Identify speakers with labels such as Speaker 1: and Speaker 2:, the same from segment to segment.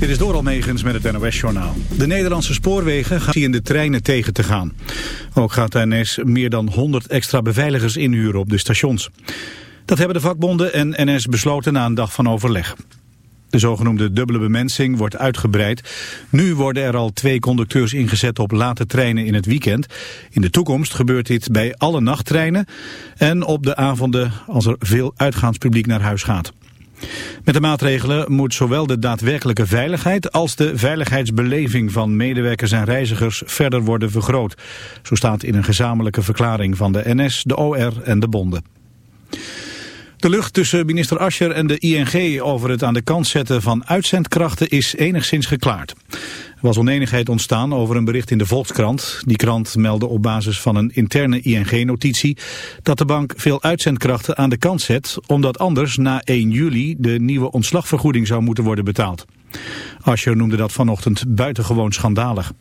Speaker 1: Dit is door Almegens met het NOS-journaal. De Nederlandse spoorwegen gaan in de treinen tegen te gaan. Ook gaat NS meer dan 100 extra beveiligers inhuren op de stations. Dat hebben de vakbonden en NS besloten na een dag van overleg. De zogenoemde dubbele bemensing wordt uitgebreid. Nu worden er al twee conducteurs ingezet op late treinen in het weekend. In de toekomst gebeurt dit bij alle nachttreinen en op de avonden als er veel uitgaanspubliek naar huis gaat. Met de maatregelen moet zowel de daadwerkelijke veiligheid als de veiligheidsbeleving van medewerkers en reizigers verder worden vergroot. Zo staat in een gezamenlijke verklaring van de NS, de OR en de bonden. De lucht tussen minister Ascher en de ING over het aan de kant zetten van uitzendkrachten is enigszins geklaard. Was oneenigheid ontstaan over een bericht in de Volkskrant. Die krant meldde op basis van een interne ING-notitie dat de bank veel uitzendkrachten aan de kant zet, omdat anders na 1 juli de nieuwe ontslagvergoeding zou moeten worden betaald. Ascher noemde dat vanochtend buitengewoon schandalig.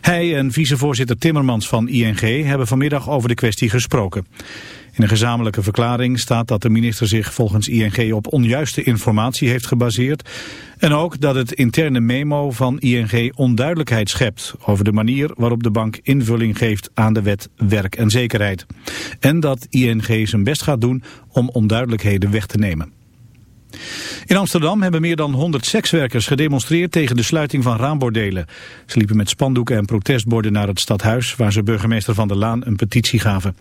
Speaker 1: Hij en vicevoorzitter Timmermans van ING hebben vanmiddag over de kwestie gesproken. In een gezamenlijke verklaring staat dat de minister zich volgens ING op onjuiste informatie heeft gebaseerd. En ook dat het interne memo van ING onduidelijkheid schept over de manier waarop de bank invulling geeft aan de wet werk en zekerheid. En dat ING zijn best gaat doen om onduidelijkheden weg te nemen. In Amsterdam hebben meer dan 100 sekswerkers gedemonstreerd tegen de sluiting van raambordelen. Ze liepen met spandoeken en protestborden naar het stadhuis waar ze burgemeester Van der Laan een petitie gaven.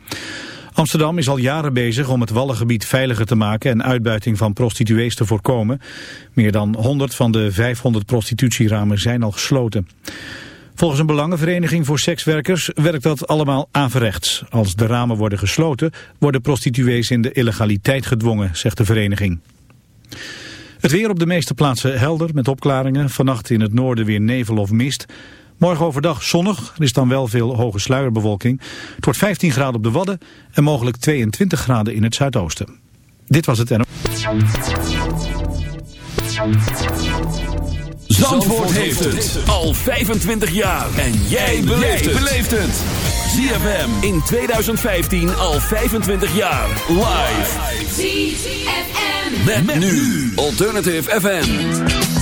Speaker 1: Amsterdam is al jaren bezig om het Wallengebied veiliger te maken en uitbuiting van prostituees te voorkomen. Meer dan 100 van de 500 prostitutieramen zijn al gesloten. Volgens een belangenvereniging voor sekswerkers werkt dat allemaal averechts. Als de ramen worden gesloten, worden prostituees in de illegaliteit gedwongen, zegt de vereniging. Het weer op de meeste plaatsen helder met opklaringen. Vannacht in het noorden weer nevel of mist. Morgen overdag zonnig, er is dan wel veel hoge sluierbewolking. Het wordt 15 graden op de Wadden en mogelijk 22 graden in het zuidoosten. Dit was het en.
Speaker 2: Zandvoort heeft het al 25 jaar. En jij beleeft het. ZFM in 2015 al 25 jaar. Live. ZFM. Met, nu. Alternative FM.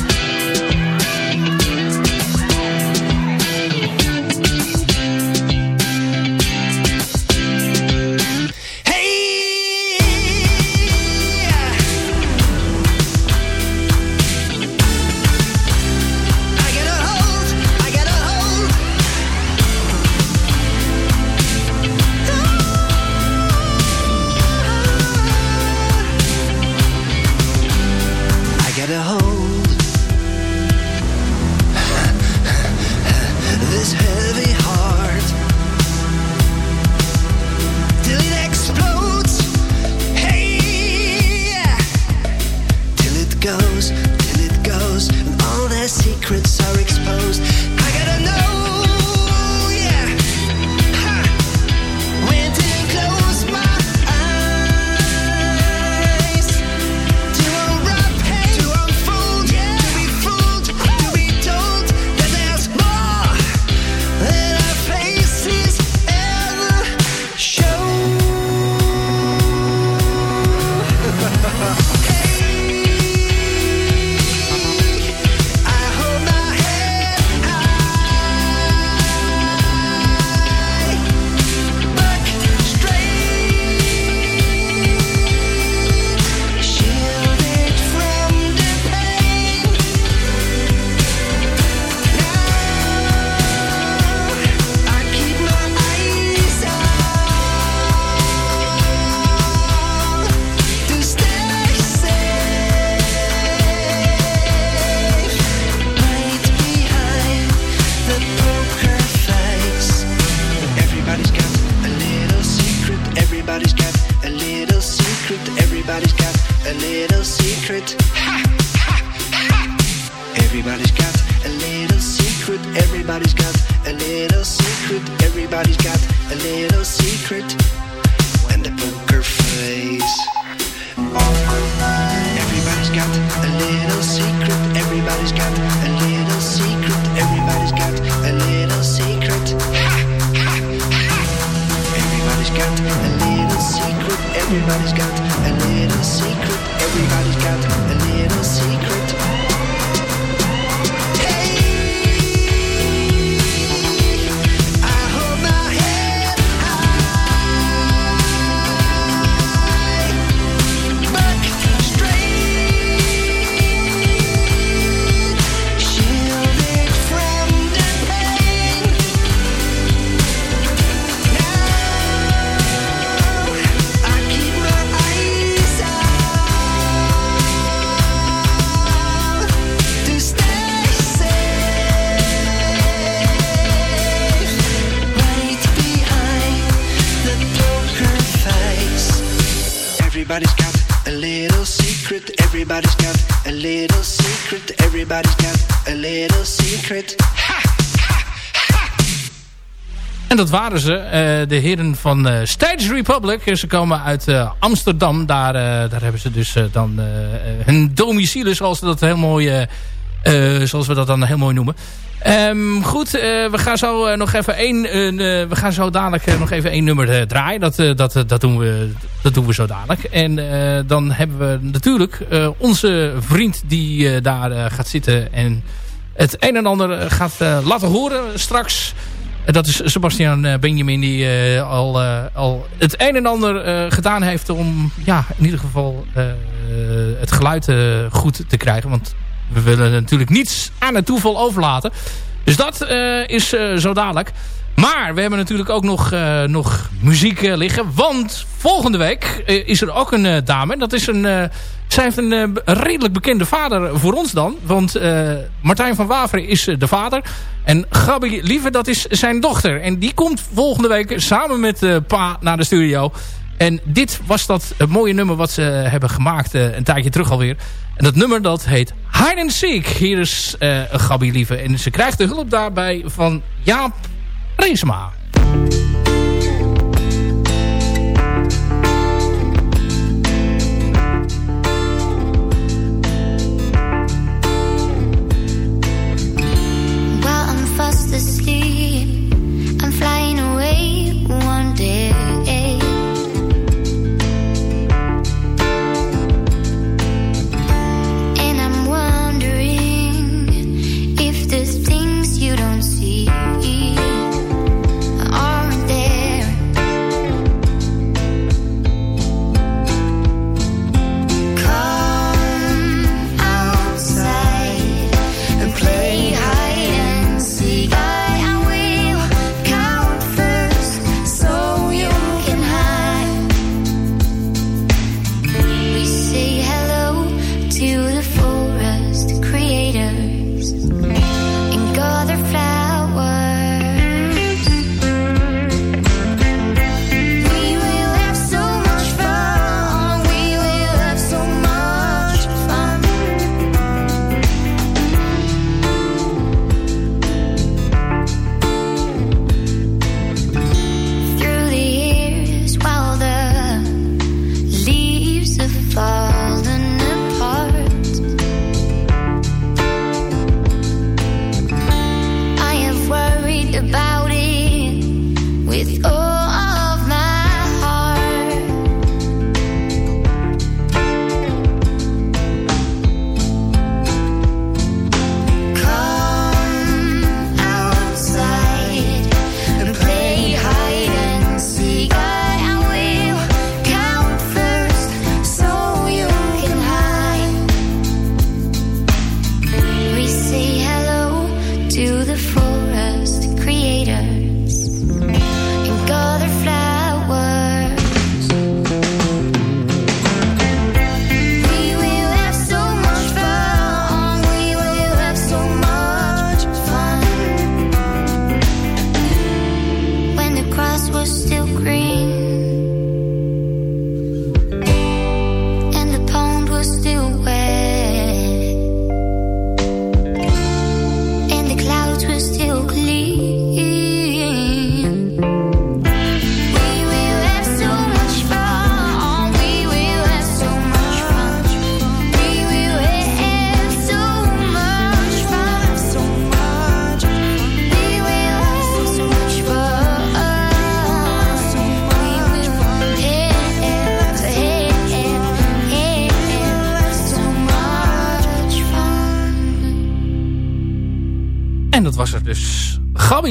Speaker 3: Everybody's got a little secret. Everybody's got a little secret. Everybody's got a little secret. Ha!
Speaker 4: En dat waren ze, uh, de heren van uh, Stage Republic. Ze komen uit uh, Amsterdam. Daar, daar hebben ze dus dan hun domicile, zoals, ze dat heel mooi, zoals we dat dan heel mooi noemen. Um, goed, we gaan zo nog even één. we gaan zo dadelijk nog even één nummer draaien. Dat, dat, dat, doen we, dat doen we zo dadelijk. En dan hebben we natuurlijk onze vriend die daar gaat zitten en het een en ander gaat laten horen straks. Dat is Sebastian eh, Benjamin die al, al het een en ander gedaan heeft om ja, in ieder geval het geluid goed te krijgen. Want we willen natuurlijk niets aan het toeval overlaten. Dus dat is zo dadelijk. Maar we hebben natuurlijk ook nog, nog muziek liggen. Want volgende week is er ook een dame. Dat is een zij heeft een, eh, redelijk bekende vader voor ons dan. Want Martijn van Waveren is eh, de vader. En Gabi Lieve, dat is zijn dochter. En die komt volgende week samen met pa naar de studio. En dit was dat mooie nummer wat ze hebben gemaakt een tijdje terug alweer. En dat nummer dat heet Hide and Seek. Hier is Gabi Lieve. En ze krijgt de hulp daarbij van Jaap Reesma.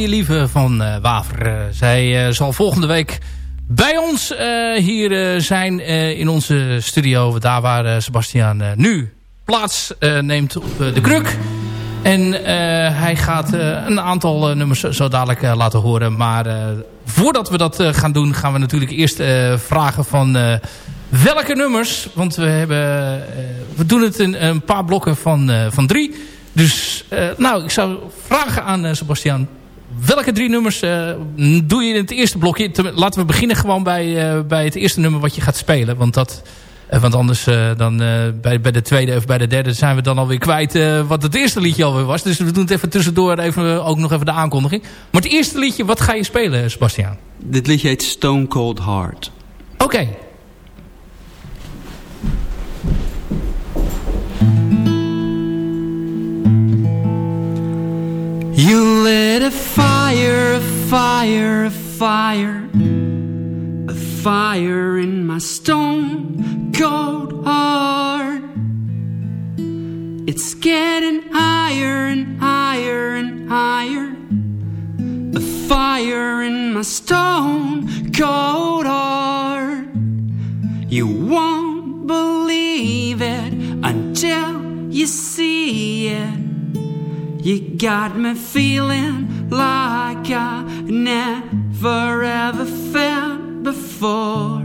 Speaker 4: Lieve van uh, Waver. Uh, zij uh, zal volgende week bij ons hier zijn in onze studio. Daar waar Sebastian nu plaats neemt op de kruk. En hij gaat een aantal nummers zo dadelijk laten horen. Maar voordat we dat gaan doen gaan we natuurlijk eerst vragen van welke nummers. Want we, hebben, we doen het in een paar blokken van, van drie. Dus nou, ik zou vragen aan Sebastian welke drie nummers uh, doe je in het eerste blokje? laten we beginnen gewoon bij, uh, bij het eerste nummer wat je gaat spelen. Want dat want anders dan bij, bij de tweede of bij de derde zijn we dan alweer kwijt wat het eerste liedje alweer was. Dus we doen het even tussendoor even, ook nog even de aankondiging. Maar het eerste liedje, wat ga je spelen Sebastiaan?
Speaker 5: Dit liedje heet Stone Cold Heart.
Speaker 4: Oké.
Speaker 5: You lit a fire, a fire, a fire A fire in my stone cold heart. It's getting higher and higher and higher A fire in my stone cold heart you got me feeling like I never ever felt before.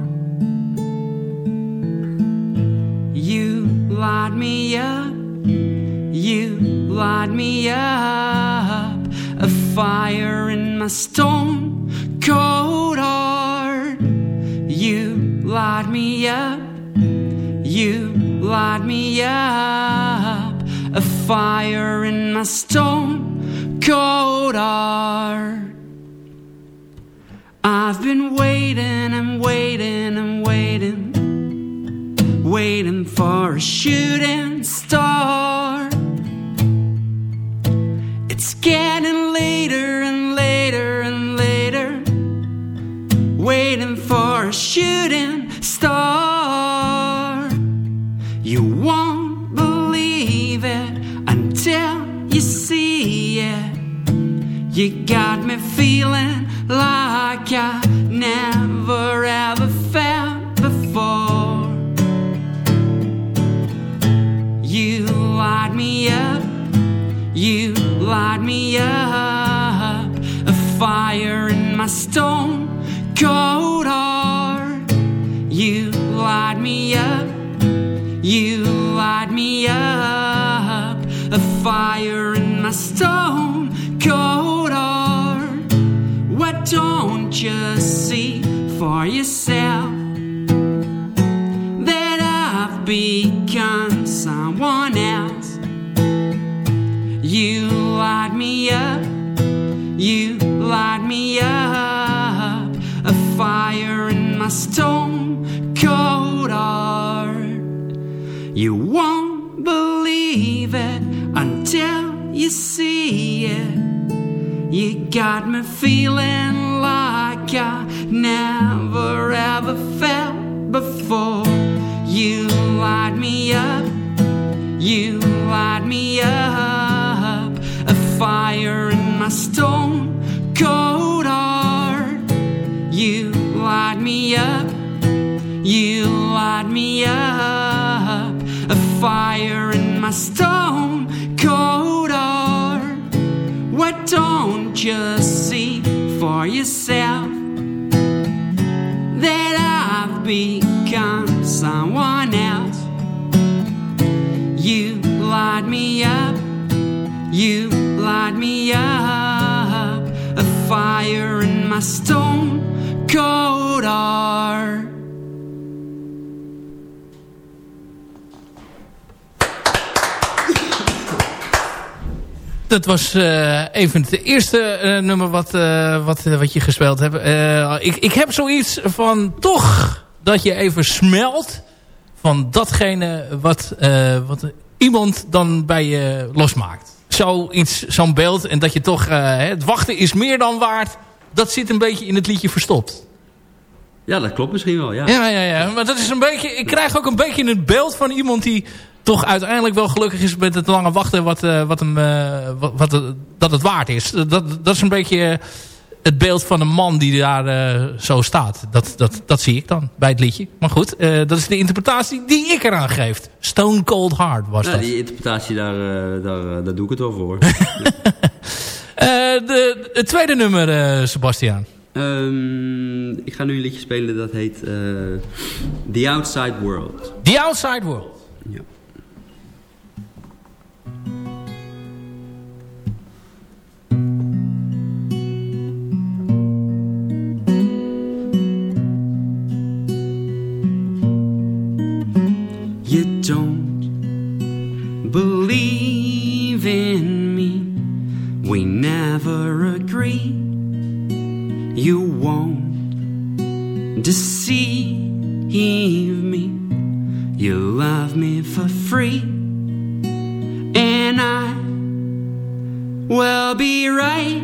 Speaker 5: You light me up, you light me up, a fire in my stone cold heart. You light me up, you light me up fire in my stone cold heart. I've been waiting and waiting and waiting, waiting for a shooting star. It's getting later and later and later, waiting for a shooting star. You got me feeling like I never ever felt before. You light me up, you light me up, a fire in my stone cold heart. You light me up, you light me up don't you see for yourself that I've become someone else? You light me up, you light me up, a fire in my stone cold heart. You won't believe it until you see it. You got me feeling like I never ever felt before. You light me up, you light me up, a fire in my stone cold heart. You light me up, you light me up, a fire in my stone cold heart. Why don't you see for yourself you light me up, a fire in my stone cold heart.
Speaker 4: Dat was uh, even het eerste uh, nummer wat, uh, wat, wat je gespeeld hebt. ik, ik heb zoiets van toch dat je even smelt van datgene wat, wat iemand dan bij je losmaakt. Zoiets, zo'n beeld en dat je toch, het wachten is meer dan waard. Dat zit een beetje in het liedje verstopt.
Speaker 5: Ja, dat klopt misschien wel, ja.
Speaker 4: Ja, ja, ja. Maar dat is een beetje, ik krijg ook een beetje het beeld van iemand die toch uiteindelijk wel gelukkig is met het lange wachten wat, uh, wat hem, uh, wat, wat, dat het waard is. Dat, dat is een beetje het beeld van een man die daar uh, zo staat. Dat, dat, dat zie ik dan bij het liedje. Maar goed, dat is de interpretatie die ik eraan geef. Stone Cold Heart was
Speaker 5: ja,
Speaker 4: dat.
Speaker 5: Die interpretatie, daar, daar, daar doe ik het wel voor.
Speaker 4: de, het tweede nummer, Sebastian.
Speaker 5: Um, ik ga nu een liedje spelen dat heet The Outside World.
Speaker 4: The Outside World.
Speaker 5: You won't deceive me. You love me for free, and I will be right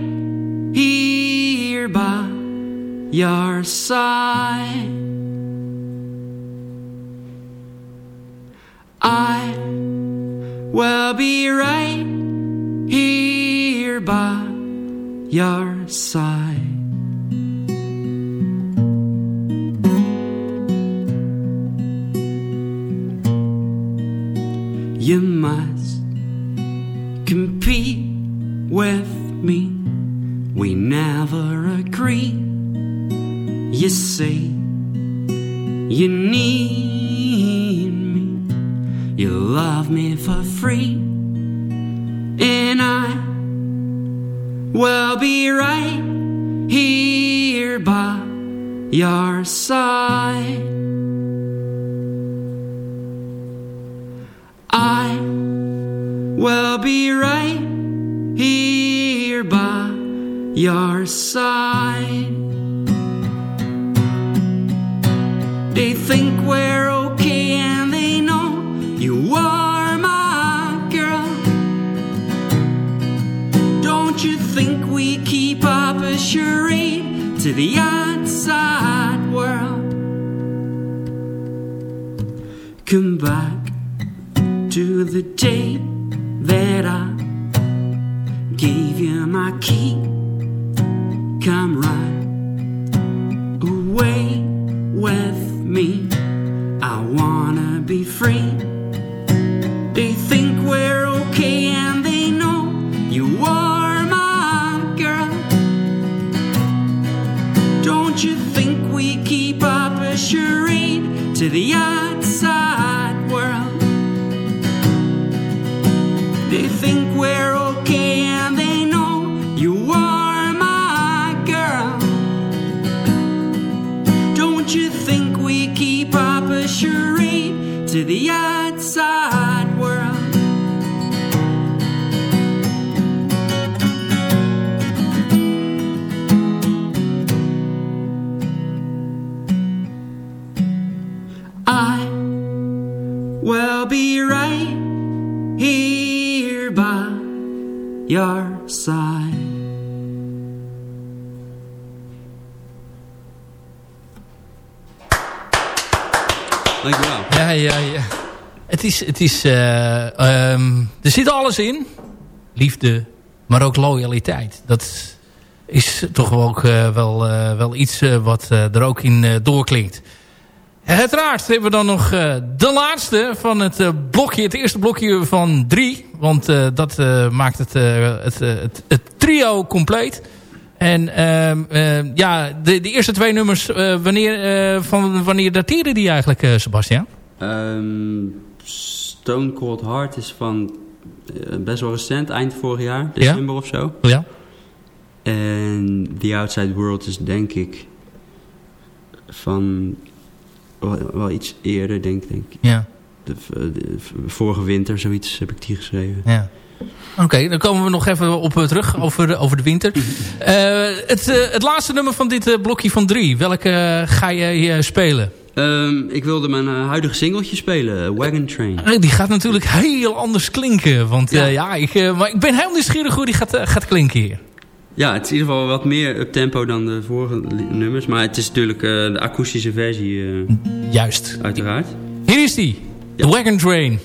Speaker 5: here by your side. I will be right here by your side. You must compete with me. We never agree. You say you need me. You love me for free. And I will be right here by your side. Will be right here by your side. They think we're okay and they know you are my girl. Don't you think we keep up a charade to the outside world? Come back to the day my key. Come right to the outside world? I will be right here by your
Speaker 4: Het is... Het is eh, ehm, er zit alles in. Liefde, maar ook loyaliteit. Dat is toch ook, eh, wel, eh, wel iets wat er ook in doorklinkt. Uiteraard hebben we dan nog de laatste van het blokje. Het eerste blokje van drie. Want dat maakt het, het, het, trio compleet. En ehm, ehm, ja, de, de eerste twee nummers, wanneer, van wanneer dateren die eigenlijk, Sebastian?
Speaker 5: Stone Cold Heart is van eh, best wel recent, eind vorig jaar, december of zo.
Speaker 4: Ja.
Speaker 5: En The Outside World is denk ik van wel, wel iets eerder, denk, denk ik.
Speaker 4: Ja.
Speaker 5: De, de- vorige winter, zoiets heb ik die geschreven.
Speaker 4: ja. Oké, dan komen we nog even op eh, terug over, over de winter. Eh, het, eh, het laatste nummer van dit eh, blokje van drie. Welke eh, ga jij eh, spelen?
Speaker 5: Ehm, ik wilde mijn eh, huidige singeltje spelen, eh, Wagon Train.
Speaker 4: Eh, Die gaat natuurlijk heel anders klinken. Want
Speaker 5: Ja.
Speaker 4: ja. ja, ik, maar ik ben heel nieuwsgierig hoe die gaat, gaat klinken hier.
Speaker 5: Ja, het is in ieder geval wat meer up-tempo dan de vorige nummers. Maar het is natuurlijk de akoestische versie,
Speaker 4: Juist.
Speaker 5: uiteraard.
Speaker 4: Hier is die. Wagon Train.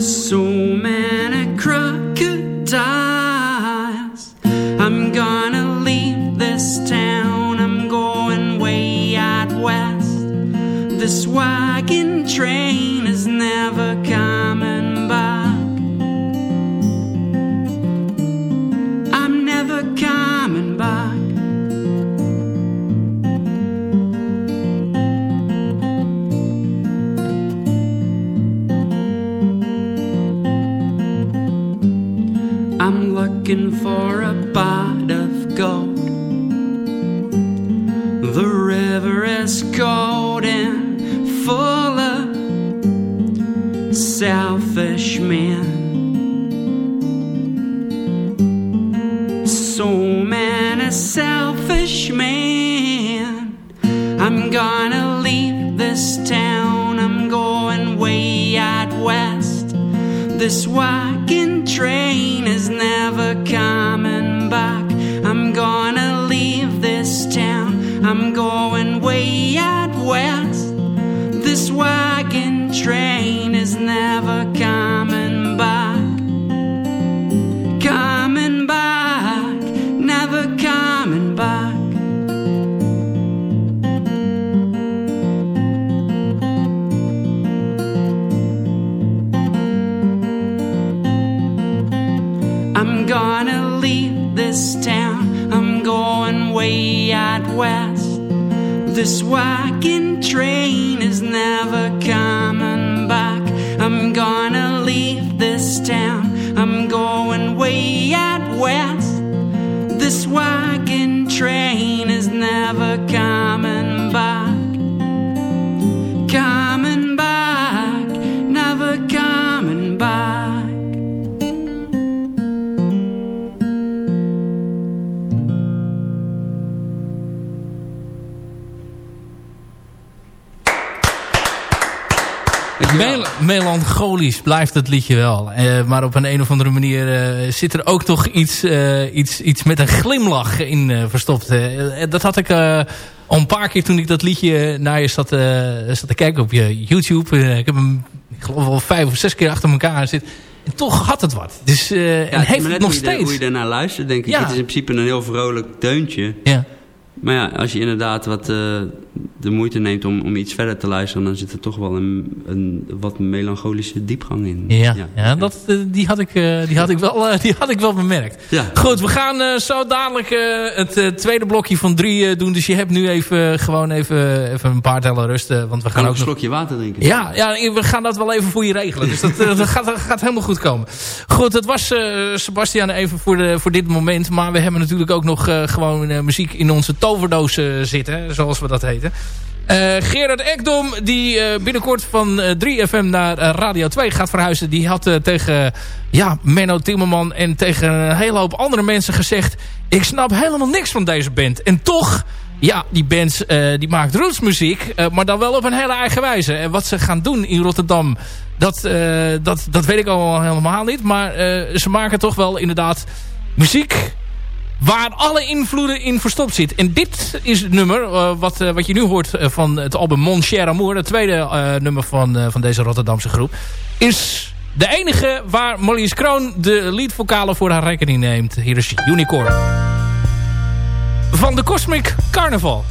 Speaker 5: So many
Speaker 4: melancholisch blijft het liedje wel. Eh, maar op een, een of andere manier eh, zit er ook toch iets, eh, iets, iets met een glimlach in verstopt. Dat had ik al een paar keer toen ik dat liedje naar je zat, zat te kijken op je YouTube. Ik heb hem, ik geloof wel vijf of zes keer achter elkaar zitten. En toch had het wat. Dus, eh, en heeft het nog steeds.
Speaker 6: hoe je ernaar luistert, denk ik.
Speaker 4: Ja.
Speaker 6: Het is in principe een heel vrolijk deuntje.
Speaker 4: Ja.
Speaker 6: Maar ja, als je inderdaad wat de moeite neemt om, om iets verder te luisteren... dan zit er toch wel een, een wat melancholische diepgang in.
Speaker 4: Ja, ja. dat, eh, die, had ik, eh, die, had ik wel, eh, die had ik wel bemerkt.
Speaker 6: Ja.
Speaker 4: Goed, we gaan zo dadelijk het tweede blokje van drie doen. Dus je hebt nu even, gewoon even, even een paar tellen rusten. Want we
Speaker 6: Gaan
Speaker 4: gaan
Speaker 6: ook een
Speaker 4: nog...
Speaker 6: slokje water drinken.
Speaker 4: Ja, ja, we gaan dat wel even voor je regelen. Dus dat, dat, gaat, dat gaat helemaal goed komen. Goed, dat was Sebastian even voor, de, voor dit moment. Maar we hebben natuurlijk ook nog gewoon muziek in onze toverdoos zitten. Zoals we dat heten. Eh, Gerard Ekdom, die eh, binnenkort van eh, 3FM naar eh, Radio 2 gaat verhuizen. Die had tegen ja, Menno Timmerman en tegen een hele hoop andere mensen gezegd... ik snap helemaal niks van deze band. En toch... Ja, die band die maakt rootsmuziek, maar dan wel op een hele eigen wijze. En wat ze gaan doen in Rotterdam, dat, dat, dat weet ik al helemaal niet. Maar ze maken toch wel inderdaad muziek waar alle invloeden in verstopt zit. En dit is het nummer eh, wat, eh, wat je nu hoort eh, van het album Mon Cher Amour. Het tweede nummer van, van deze Rotterdamse groep. Is de enige waar Marlies Kroon de leadvocalen voor haar rekening neemt. Hier is Unicorn. Van de Cosmic Carnival.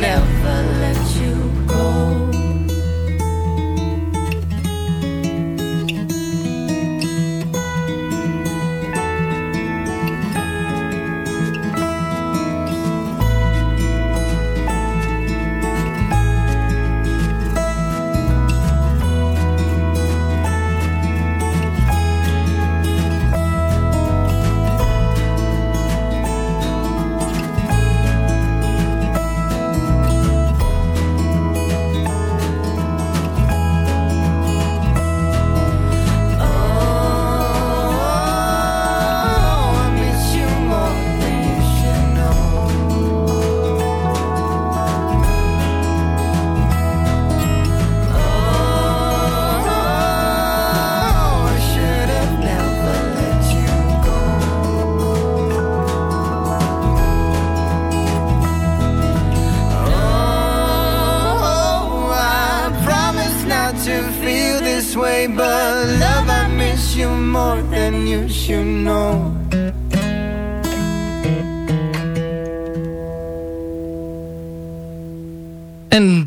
Speaker 7: Never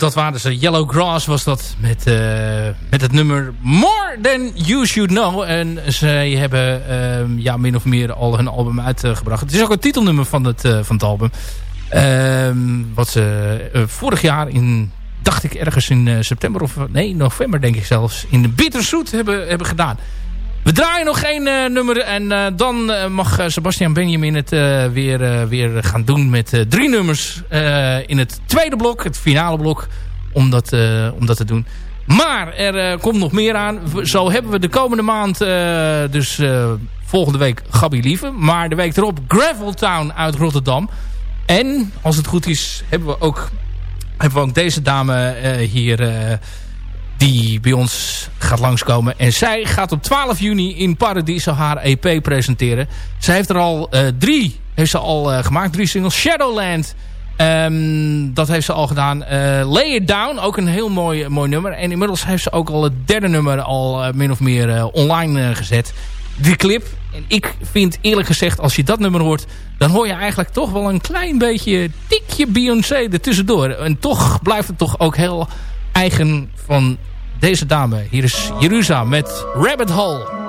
Speaker 4: dat waren ze. Yellow Grass was dat met, eh, met het nummer More Than You Should Know. En zij hebben ehm, ja, min of meer al hun album uitgebracht. Het is ook het titelnummer van het, eh, van het album. Ehm, wat ze eh, vorig jaar in, dacht ik ergens in september of nee, november denk ik zelfs, in de Bitterzoet hebben, hebben gedaan. We draaien nog één eh, nummer en eh, dan eh, mag Sebastian Benjamin het weer, weer gaan doen met drie nummers in het tweede blok, het finale blok, om dat, om dat te doen. Maar er komt nog meer aan. Zo hebben we de komende maand, dus volgende week Gabi Lieve, maar de week erop Graveltown uit Rotterdam. En als het goed is, hebben we ook
Speaker 8: hebben we ook deze dame hier die bij ons gaat langskomen. En zij gaat op 12 juni in Paradiso haar EP presenteren. Zij heeft er al drie heeft ze al, gemaakt, drie singles. Shadowland, Um, dat heeft ze al gedaan. Uh, Lay It Down, ook een heel mooi, mooi nummer. En inmiddels heeft ze ook al het derde nummer al min of meer online gezet. Die clip. En ik vind eerlijk gezegd, als je dat nummer hoort... dan hoor je eigenlijk toch wel een klein beetje tikje Beyoncé ertussendoor. En toch blijft het toch ook heel eigen van deze dame. Hier is Jeruzalem met Rabbit Hole.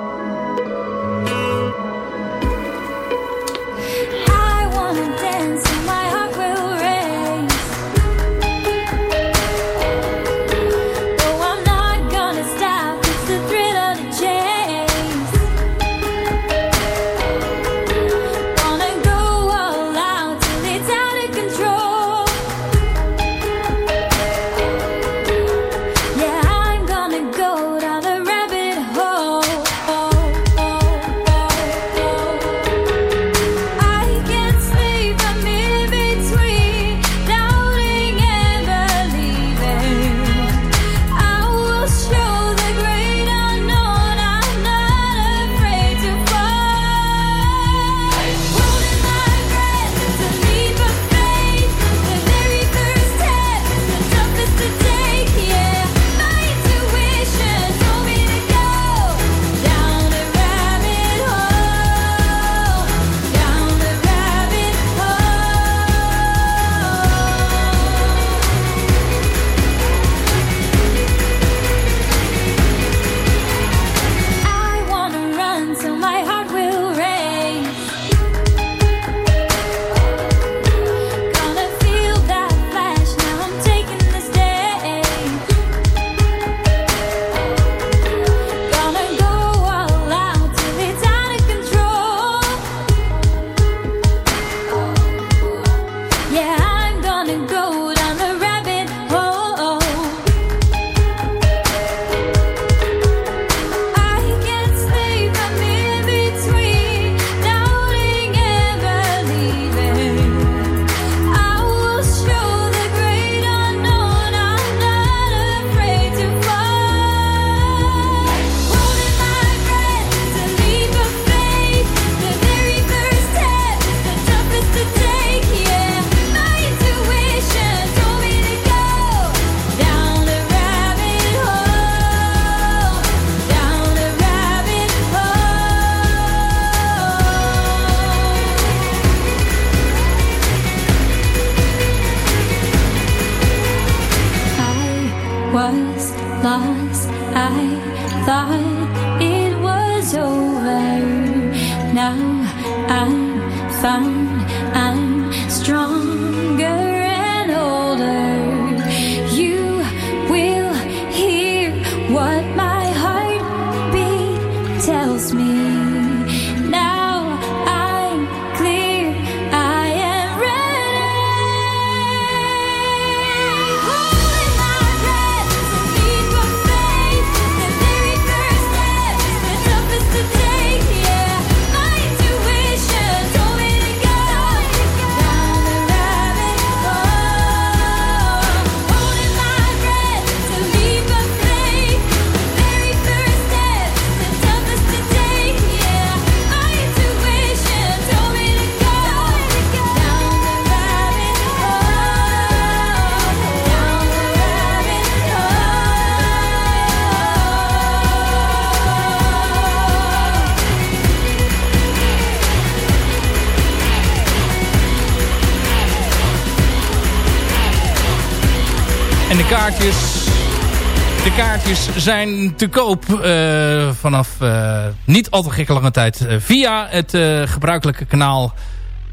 Speaker 8: De kaartjes zijn te koop uh, vanaf uh, niet al te gekke lange tijd uh, via het gebruikelijke kanaal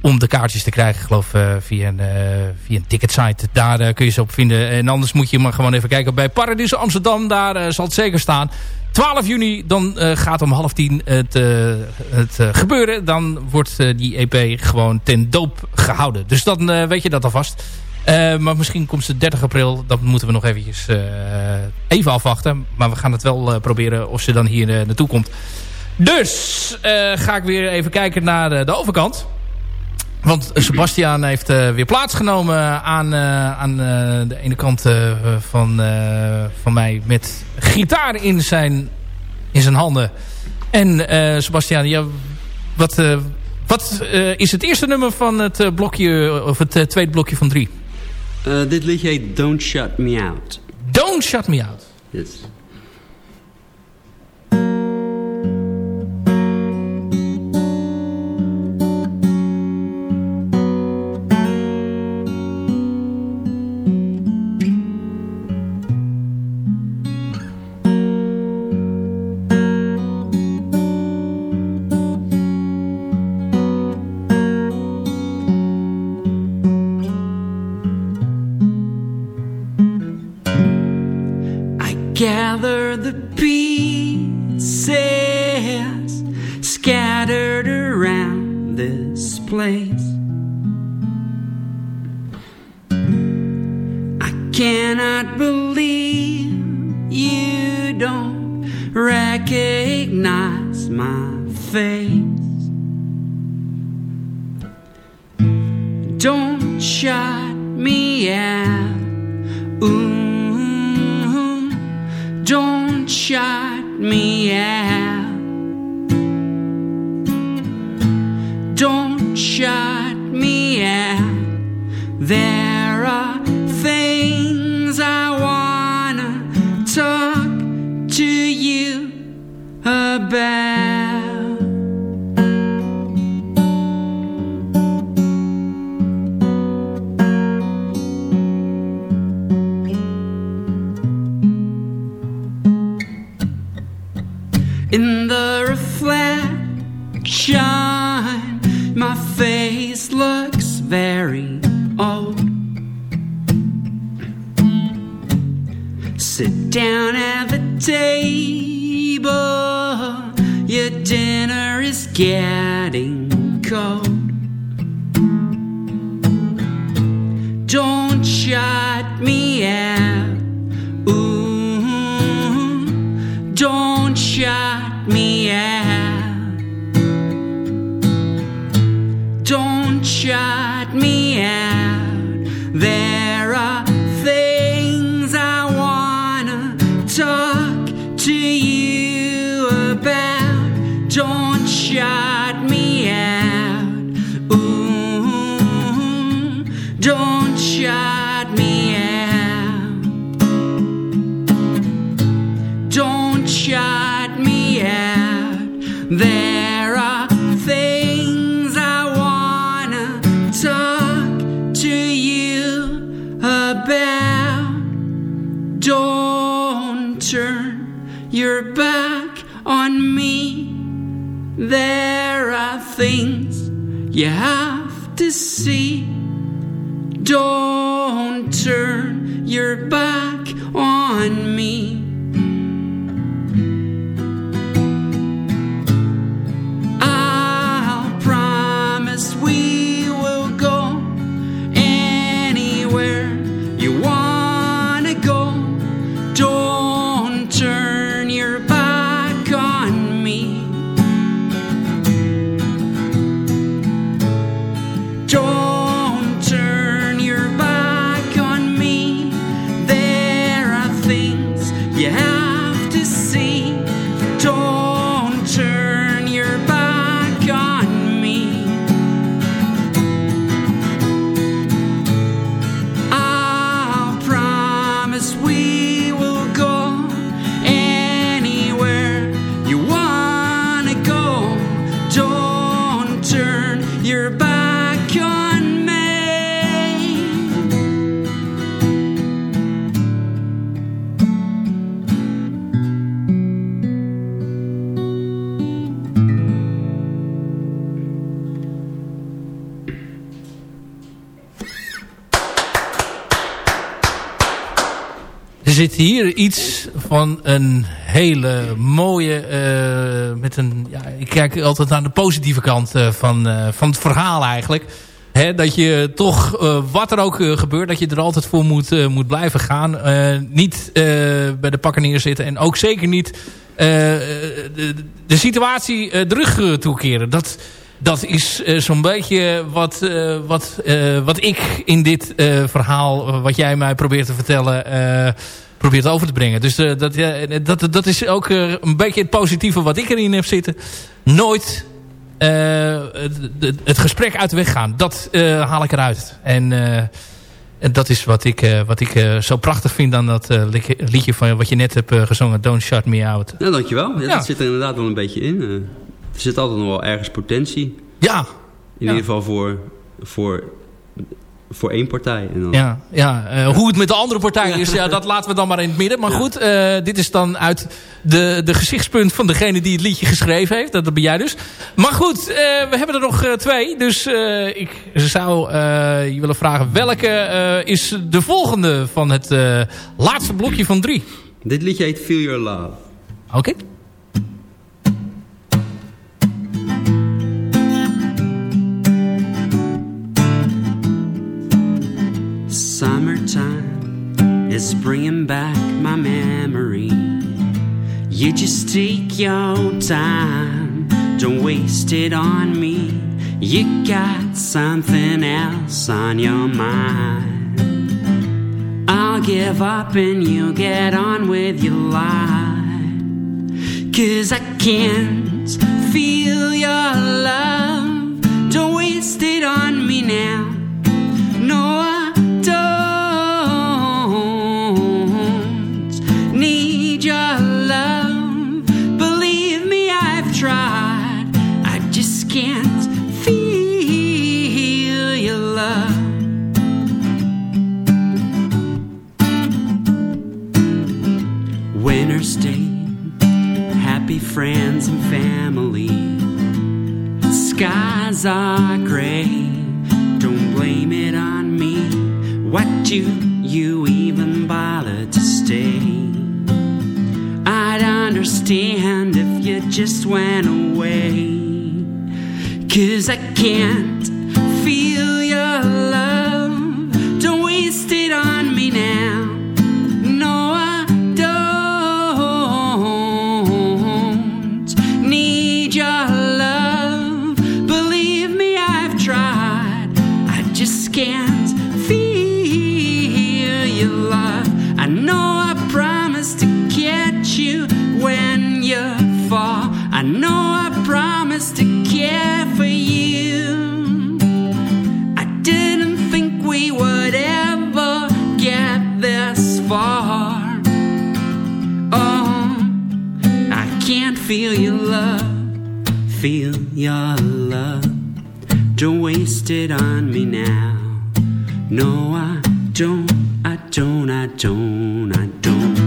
Speaker 8: om de kaartjes te krijgen. Geloof via, een, via een ticketsite. Daar kun je ze op vinden. En anders moet je maar gewoon even kijken bij Paradiso Amsterdam. Daar zal het zeker staan. 12 juni, dan gaat om half tien het, het gebeuren. Dan wordt die EP gewoon ten doop gehouden. Dus dan weet je dat alvast. Uh, maar misschien komt ze 30 april. Dat moeten we nog eventjes uh, even afwachten. Maar we gaan het wel uh, proberen of ze dan hier naartoe komt. Dus ga ik weer even kijken naar de overkant.
Speaker 4: want Sebastian heeft weer plaatsgenomen aan, aan de ene kant van, van mij met gitaar in zijn, in zijn handen. En Sebastian, ja, wat, wat is het eerste nummer van het blokje, of het tweede blokje van drie?
Speaker 6: Dit liedje heet Don't Shut Me Out.
Speaker 4: Don't Shut Me Out.
Speaker 6: Yes.
Speaker 5: Don't shut me you have to see. Don't turn your back
Speaker 4: zit hier iets van een hele mooie... eh, met een, ja, ik kijk altijd naar de positieve kant eh, van, eh, van het verhaal eigenlijk. Dat je toch, wat er ook gebeurt... dat je er altijd voor moet, moet blijven gaan. Niet bij de pakken neerzitten. En ook zeker niet de, de situatie terug toekeren. Dat, dat is zo'n beetje wat, wat, wat ik in dit verhaal... wat jij mij probeert te vertellen... probeert over te brengen. Dus dat, dat, dat is ook een beetje het positieve wat ik erin heb zitten. Nooit het, het, gesprek uit de weg gaan. Dat haal ik eruit. En... En dat is wat ik, wat ik zo prachtig vind aan dat liedje van wat je net hebt gezongen. Don't Shut Me Out.
Speaker 6: Ja, dankjewel. Ja, Dat zit er inderdaad wel een beetje in. Er zit altijd nog wel ergens potentie.
Speaker 4: Ja.
Speaker 6: In ieder geval voor, voor, voor één partij. En dan...
Speaker 4: Ja, ja. Uh, hoe het met de andere partij is, ja, dat laten we dan maar in het midden. Maar goed, uh, dit is dan uit de, de gezichtspunt van degene die het liedje geschreven heeft. Dat ben jij dus. Maar goed, uh, we hebben er nog twee. Dus ik zou je willen vragen, welke is de volgende van het laatste blokje van drie?
Speaker 6: Dit liedje heet Feel Your Love.
Speaker 4: Oké. Okay.
Speaker 5: Summertime is bringing back my memory. You just take your time, don't waste it on me. You got something else on your mind. I'll give up and you get on with your life. Cause I can't feel your love. Don't waste it on me now. Skies are don't blame it on me. What do you even bother to stay? I'd understand if you just went away. Cause I can't it on me now. No, I don't, I don't, I don't, I don't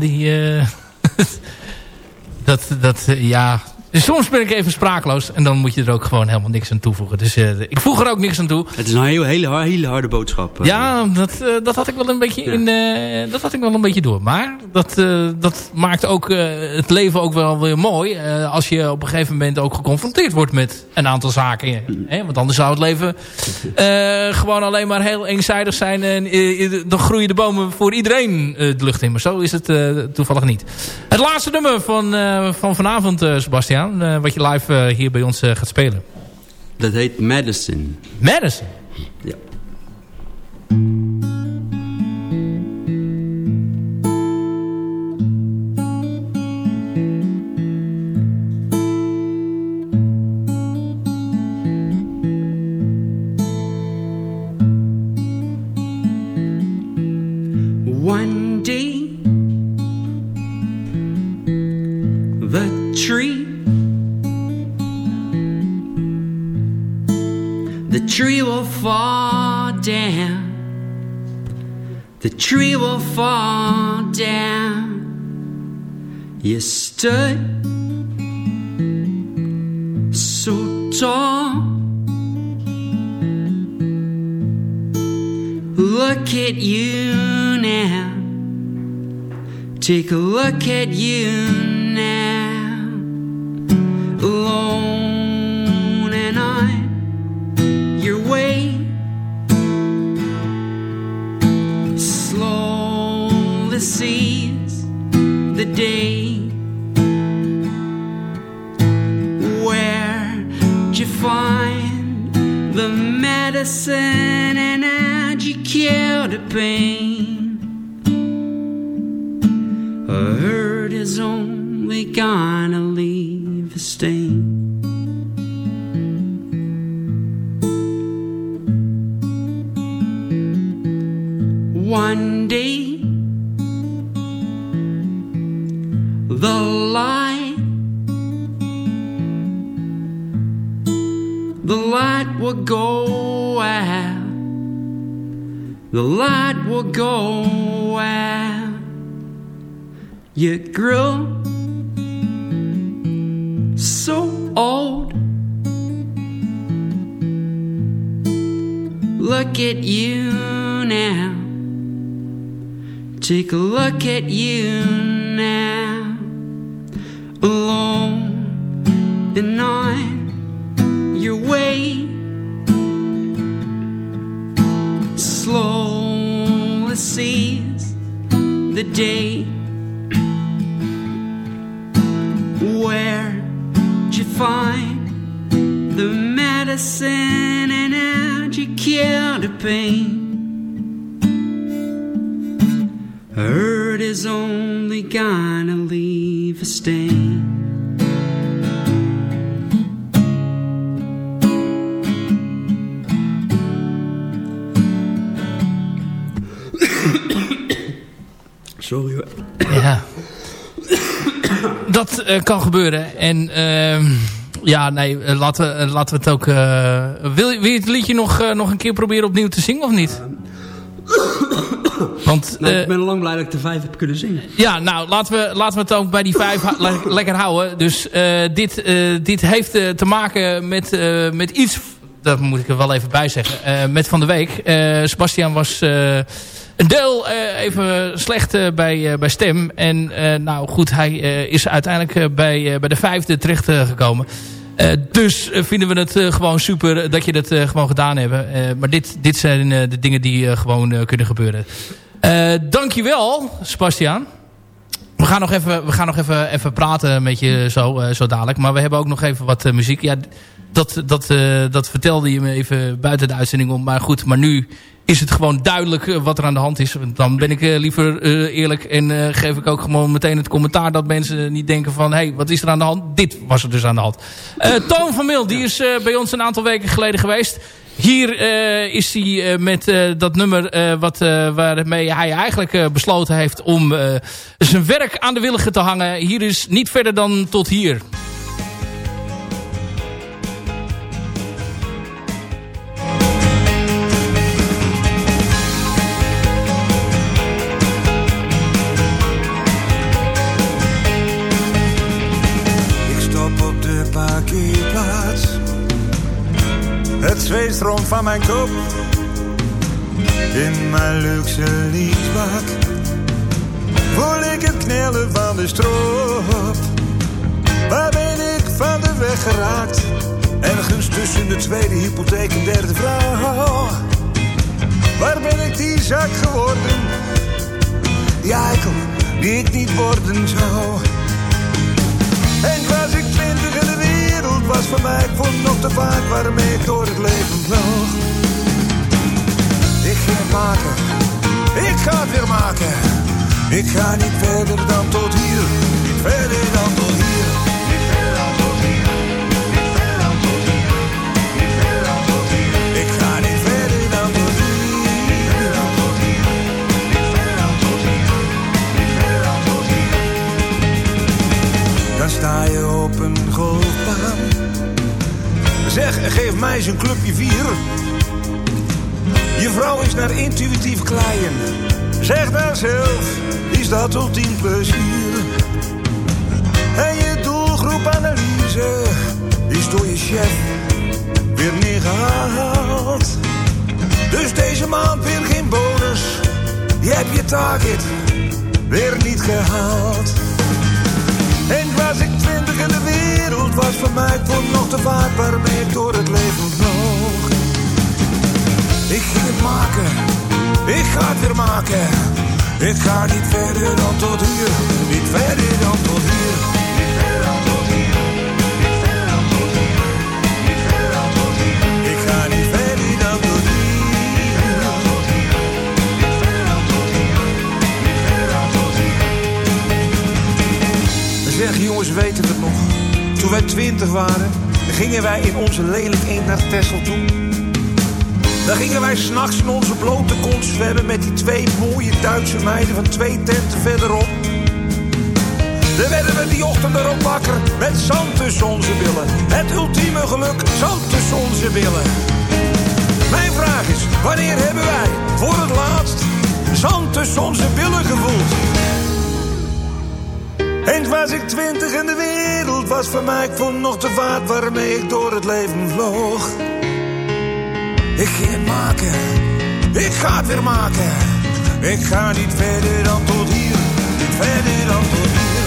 Speaker 4: die... Uh, dat, dat, uh, ja, dus soms ben ik even sprakeloos. En dan moet je er ook gewoon helemaal niks aan toevoegen. Dus uh, ik voeg er ook niks aan toe.
Speaker 6: Het is een hele, hele, hele harde boodschap.
Speaker 4: Uh. Ja, dat, uh, dat had ik wel een beetje in, dat had ik wel een beetje door. Maar dat, dat maakt ook het leven ook wel weer mooi. als je op een gegeven moment ook geconfronteerd wordt met een aantal zaken. Hè? Want anders zou het leven gewoon alleen maar heel eenzijdig zijn. En dan groeien de bomen voor iedereen de lucht in. Maar zo is het toevallig niet. Het laatste nummer van, van vanavond, Sebastian. Uh, wat je live uh, hier bij ons uh, gaat spelen?
Speaker 6: Dat heet Madison.
Speaker 4: Madison?
Speaker 6: Ja.
Speaker 5: The tree will fall down. The tree will fall down. You stood so tall. Look at you now. Take a look at you medicine and how'd you cure the pain? A hurt is only gonna leave a stain. One day, the light, the light will go. The light will go out. You grew so old. Look at you now. Take a look at you now. Alone and on the day. Where'd you find the medicine and how'd you cure the pain? Hurt is only gonna leave a stain.
Speaker 6: Sorry hoor.
Speaker 4: Ja. Dat eh, kan gebeuren. En ehm, ja, nee, eh, laten, we- eh, laten we het ook... eh, wil, je- wil je het liedje nog, nog een keer proberen opnieuw te zingen of niet? Want
Speaker 6: Nou, ik ben lang blij dat ik de vijf heb kunnen zingen.
Speaker 4: ja, nou, laten we, laten we het ook bij die vijf le- lekker houden. Dus dit, dit heeft te maken met, met iets... Dat moet ik er wel even bij zeggen. met Van de Week. Sebastian was... een deel eh, even slecht eh, bij, eh, bij stem. En nou goed, hij is uiteindelijk bij, bij de vijfde terecht gekomen. Dus vinden we het gewoon super dat je dat gewoon gedaan hebt. Maar dit, dit zijn de dingen die gewoon kunnen gebeuren. Dankjewel, Sebastian. We gaan nog even, we gaan nog even, even praten met je zo, zo dadelijk. Maar we hebben ook nog even wat muziek. Ja, dat, dat, dat vertelde je me even buiten de uitzending om. Maar goed, maar nu is het gewoon duidelijk eh, wat er aan de hand is. Dan ben ik eh, liever eh, eerlijk en geef ik ook gewoon meteen het commentaar... dat mensen niet denken van, hé, hey, wat is er aan de hand? Dit was er dus aan de hand. Toon van Mil, die is bij ons een aantal weken geleden geweest... Hier is hij met dat nummer wat, waarmee hij eigenlijk besloten heeft om zijn werk aan de willige te hangen. Hier is niet verder dan tot hier.
Speaker 9: Van mijn kop. In mijn luxe leasebak. Voel ik het knellen van de stroop. Waar ben ik van de weg geraakt? Ergens tussen de tweede hypotheek en derde vrouw. Waar ben ik die zak geworden? Die eikel die ik niet worden zou. Was voor mij. Ik vond nog te vaak waarmee ik door het leven vloog. Ik ging het maken, ik ga het weer maken. Ik ga niet verder dan tot hier, niet verder dan tot hier. Niet verder dan tot hier, niet verder dan tot hier, niet verder dan tot hier. Ik ga niet verder dan tot hier, niet verder dan tot hier, niet verder dan tot hier, niet verder dan tot hier. Dan sta je op een golfbaan. Zeg, geef mij eens een clubje vier. Je vrouw is naar intuïtief kleien. Zeg daar zelf, is dat ultiem plezier? En je doelgroepanalyse is door je chef weer neergehaald. Dus deze maand weer geen bonus. Je hebt je target weer niet gehaald. En was ik twintig in de wereld was voor mij voor nog te vaak waarmee ik door het leven vloog. Ik ging het maken, ik ga het weer maken. Ik ga niet verder dan tot hier, niet verder Zeg jongens, weten we het nog? Toen wij twintig waren, gingen wij in onze lelijk eend naar Texel toe. Dan gingen wij s'nachts in onze blote kont zwemmen met die twee mooie Duitse meiden van twee tenten verderop. Dan werden we die ochtend erop wakker met zand tussen onze billen. Het ultieme geluk, zand tussen onze billen. Mijn vraag is, wanneer hebben wij voor het laatst zand tussen onze billen gevoeld? Eens was ik twintig en de wereld was voor mij, ik vond nog te vaart waarmee ik door het leven vloog. Ik ging het maken, ik ga het weer maken. Ik ga niet verder dan tot hier, niet verder dan tot hier.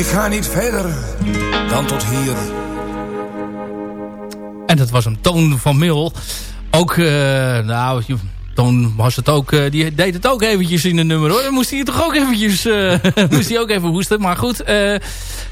Speaker 9: Ik ga niet verder dan tot hier.
Speaker 4: En dat was een Toon van Mil. Ook, eh, nou, je- Toon was het ook, eh, die deed het ook eventjes in een nummer hoor. Dan moest hij toch ook eventjes, eh, moest hij ook even hoesten. Maar goed, eh,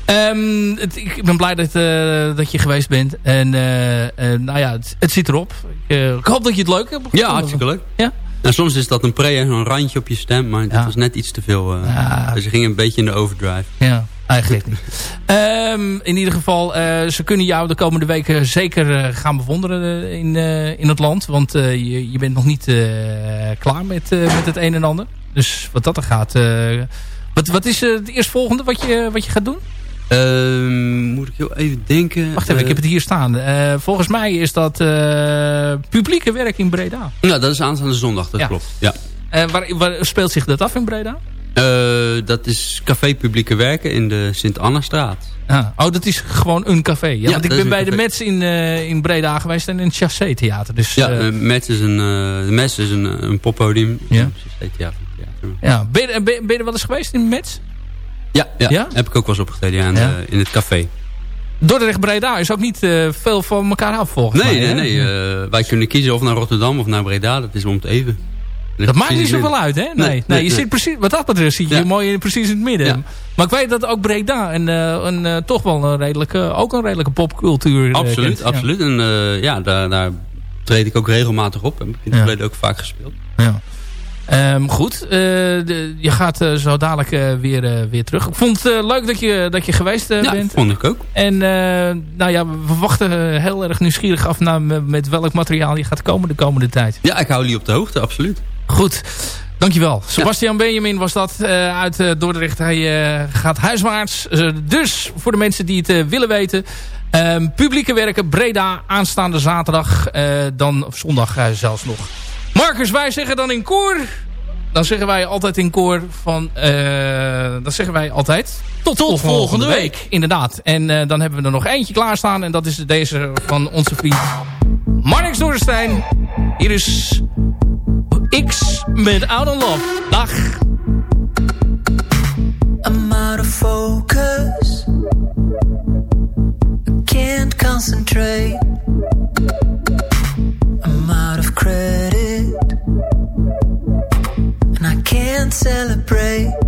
Speaker 4: ehm, het- ik ben blij dat, eh, dat je geweest bent. En eh, eh, nou ja, het, het zit erop. Ik, ik hoop dat je het leuk hebt.
Speaker 6: Ja, hartstikke leuk.
Speaker 4: Ja?
Speaker 6: En soms is dat een pre en zo'n randje op je stem, maar dat was net iets te veel. eh,
Speaker 4: Ja.
Speaker 6: Dus je ging een beetje in de overdrive.
Speaker 4: Ja, eigenlijk niet. Ehm, in ieder geval, eh, ze kunnen jou de komende weken zeker eh, gaan bewonderen eh, in, in het land. Want je, je bent nog niet klaar met, met het een en ander. Dus wat dat er gaat... wat, wat is het eerstvolgende wat je, wat je gaat doen?
Speaker 6: Ehm, moet ik heel even denken.
Speaker 4: Wacht even, ik heb het hier staan. Volgens mij is dat publieke werk in Breda.
Speaker 6: Ja, dat is aanstaande zondag, dat
Speaker 4: Ja.
Speaker 6: klopt. Ja.
Speaker 4: Waar, waar speelt zich dat af in Breda?
Speaker 6: Eh, dat is Café Publieke Werken in de Sint-Anna-straat.
Speaker 4: Ah, oh, dat is gewoon een café. Ja,
Speaker 6: Ja,
Speaker 4: want ik ben bij de. Mets in, eh, in Breda geweest en in het Chassé Theater. Dus,
Speaker 6: Ja,
Speaker 4: eh,
Speaker 6: Metz is een, de Mes is een, een poppodium.
Speaker 4: Ja.
Speaker 6: Ja. Ja,
Speaker 4: Ja, ben, je- ben, ben je er wel eens geweest in Metz?
Speaker 6: ja, ja,
Speaker 4: Ja?
Speaker 6: heb ik ook wel eens opgetreden ja, in,
Speaker 4: Ja.
Speaker 6: in het café.
Speaker 4: Dordrecht Breda is ook niet veel van elkaar af volgens
Speaker 6: Nee,
Speaker 4: mij.
Speaker 6: nee,
Speaker 4: hè?
Speaker 6: nee. eh, wij kunnen kiezen of naar Rotterdam of naar Breda. Dat is om het even.
Speaker 4: Dat maakt niet zoveel uit, hè? Nee, nee,
Speaker 6: nee,
Speaker 4: je zit precies, wat dat betreft zit je
Speaker 6: Ja.
Speaker 4: mooi in- precies in het midden.
Speaker 6: Ja.
Speaker 4: Maar ik weet dat ook Breda en, eh, een, eh, toch wel een redelijke, ook een redelijke popcultuur eh,
Speaker 6: Absoluut,
Speaker 4: kent. Ja.
Speaker 6: absoluut. En ja, daar, daar treed ik ook regelmatig op. Heb ik in het verleden ook vaak gespeeld.
Speaker 4: Ja. Ehm, goed, de- je gaat zo dadelijk weer, weer terug. Ik vond het leuk dat je, dat je geweest eh,
Speaker 6: ja,
Speaker 4: bent.
Speaker 6: vond ik ook.
Speaker 4: En nou ja, we wachten heel erg nieuwsgierig af naar met welk materiaal je gaat komen de komende tijd.
Speaker 6: Ja, ik hou jullie op de hoogte, absoluut.
Speaker 4: Goed, dankjewel. Sebastian Benjamin was dat eh, uit eh, Dordrecht. Hij eh, gaat huiswaarts. Dus voor de mensen die het willen weten... ehm, publieke werken Breda aanstaande zaterdag. dan of zondag zelfs nog. Marcus, wij zeggen dan in koor... Dan zeggen wij altijd in koor van... dan zeggen wij altijd... Tot, volgende, week. Inderdaad. En dan hebben we er nog eentje klaarstaan. En dat is deze van onze vriend Marnix Dorenstein. Hier is met Out of Love. Dag.
Speaker 10: I'm out of focus. I can't concentrate. I'm out of credit. And I can't celebrate.